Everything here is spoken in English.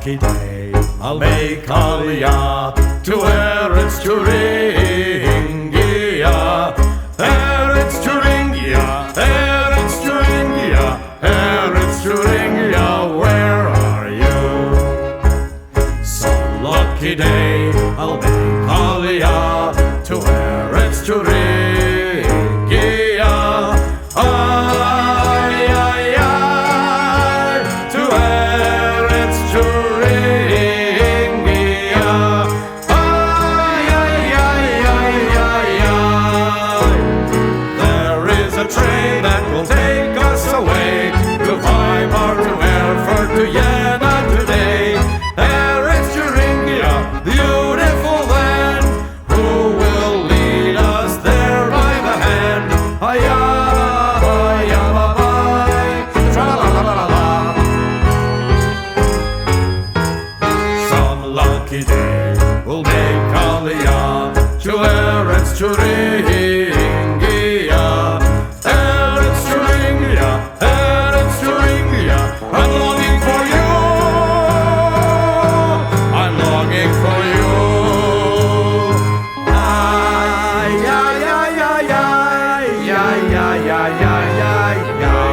lucky day, I'll make Aliyah to Eretz Thuringia. Eretz Thuringia, Eretz Eretz where are you? Some lucky day, I'll make will take us away to Weimar, to Erfurt, to Jena today. Eretz Thuringia, beautiful land. Who will lead us there by the hand? Hiya, hiya, bye, tra-la-la-la-la. Some lucky day will make Aliyah to Eretz Thuringia. God.